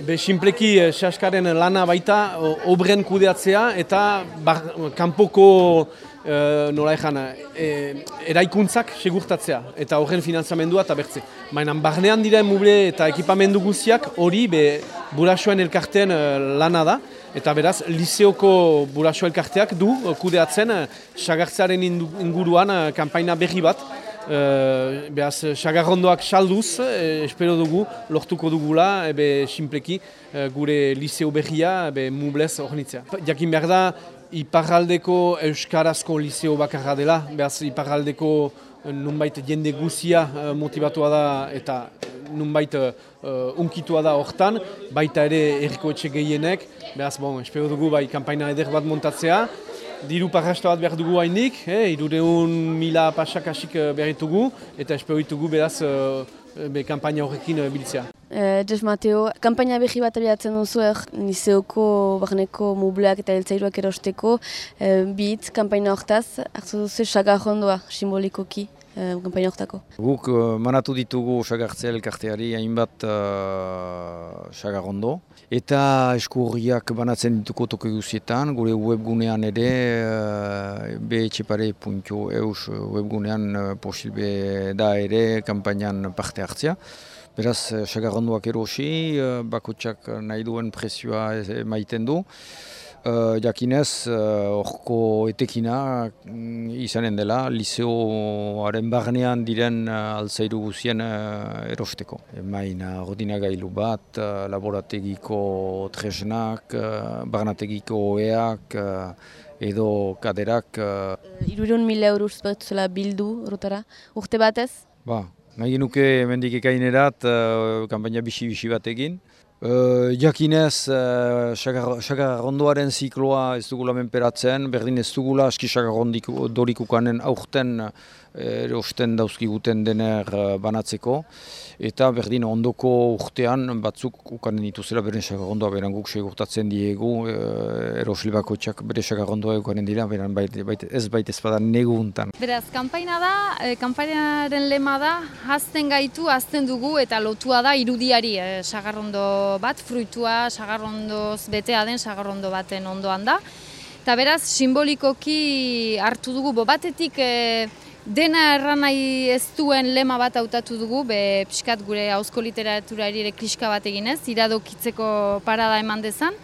Be, simpleki eh, lana baita o- obren kudeatzea eta bar, kanpoko eh, nola ezan, eh, eraikuntzak segurtatzea eta horren finanzamendua eta bertze. Baina barnean dira muble eta ekipamendu guztiak hori be burasoen elkarteen eh, lana da. Eta beraz, liseoko buraso elkarteak du kudeatzen eh, sagartzearen inguruan eh, kanpaina berri bat. Uh, beraz, sagarrondoak salduz, eh, espero dugu, lortuko dugula, ebe simpleki, eh, gure liseo berria, ebe mublez ornitzea. Jakin behar da, iparraldeko euskarazko liseo bakarra dela, beraz, iparraldeko eh, nunbait jende guzia eh, motivatua da eta nunbait uh, unkitua da hortan, baita ere erriko etxe gehienek, beraz, bon, espero dugu bai kanpaina eder bat montatzea, Diru parrasta bat behar dugu hainik, eh, irureun mila pasakasik eh, behar ditugu, eta espero ditugu beraz eh, be, kampaina horrekin eh, biltzea. Eh, Jeff Mateo, kanpaina behi bat abiatzen duzu er, Nizeoko, barneko mubleak eta eltzairuak erosteko, eh, bit, kanpaina hortaz, hartu duzu sagarrondoa simbolikoki, eh, kanpaina hortako. Guk uh, manatu ditugu sagartzea elkarteari hainbat uh, sagarrondo. Eta eskurriak banatzen dituko toki guzietan, gure webgunean ere uh, behetxepare.eus webgunean uh, posilbe da ere kanpainan parte hartzea. Beraz, uh, sagarrondoak erosi, bakotsak nahi duen presioa emaiten du. Uh, jakinez, horko etekina mm, izanen dela, liseoaren barnean diren uh, altzairu guzien uh, erosteko. Emaina ordinagailu bat, uh, laborategiko tresnak, uh, barnategiko oeak, uh, edo kaderak. Uh, Irureun mila euro zela bildu horretara, urte batez? ba, nahi genuke mendik ekainerat, uh, kampaina bisi-bisi bat egin. Uh, jakinez, uh, sagarrondoaren zikloa ez dugula menperatzen, berdin ez dugula aski sagarrondorikukanen aurten uh, erosten dauzkiguten dener banatzeko. Eta berdin ondoko urtean batzuk ukanen dituzela beren sagarrondoa beran guk segurtatzen diegu uh, erosli bakotxak bere sagarrondoa ukanen dira, beran bait, bait, ez bait ez bada neguntan. Beraz, kanpaina da, e, kanpainaren lema da, hazten gaitu, hazten dugu eta lotua da irudiari e, sagarrondo bat, fruitua, sagarrondoz betea den sagarrondo baten ondoan da. Eta beraz, simbolikoki hartu dugu, bo batetik e, dena erran nahi ez duen lema bat hautatu dugu, be pixkat gure hauzko literaturari ere kliska bat eginez, iradokitzeko parada eman dezan.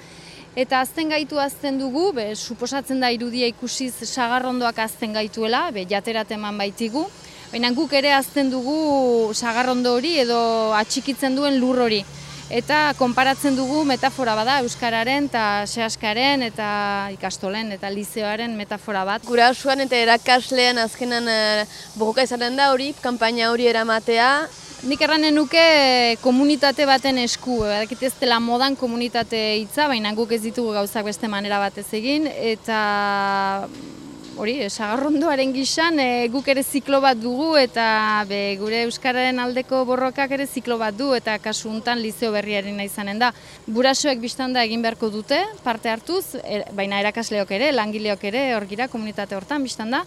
Eta azten gaitu azten dugu, be, suposatzen da irudia ikusiz sagarrondoak azten gaituela, be, jaterat eman baitigu. Baina guk ere azten dugu sagarrondo hori edo atxikitzen duen lur hori. Eta konparatzen dugu metafora bada Euskararen eta Seaskaren eta ikastolen eta lizeoaren metafora bat. Gurasuan eta erakaslean azkenan eh, bogoka izanen da hori, kanpaina hori eramatea, Nik erranen nuke komunitate baten esku, badakit ez dela modan komunitate hitza, baina guk ez ditugu gauzak beste manera batez egin, eta hori, sagarrondoaren gisan e, guk ere ziklo bat dugu, eta be, gure Euskararen aldeko borrokak ere ziklo bat du, eta kasu honetan lizeo berriaren izanen da. Burasoek biztan da egin beharko dute, parte hartuz, er, baina erakasleok ere, langileok ere, hor gira, komunitate hortan biztan da.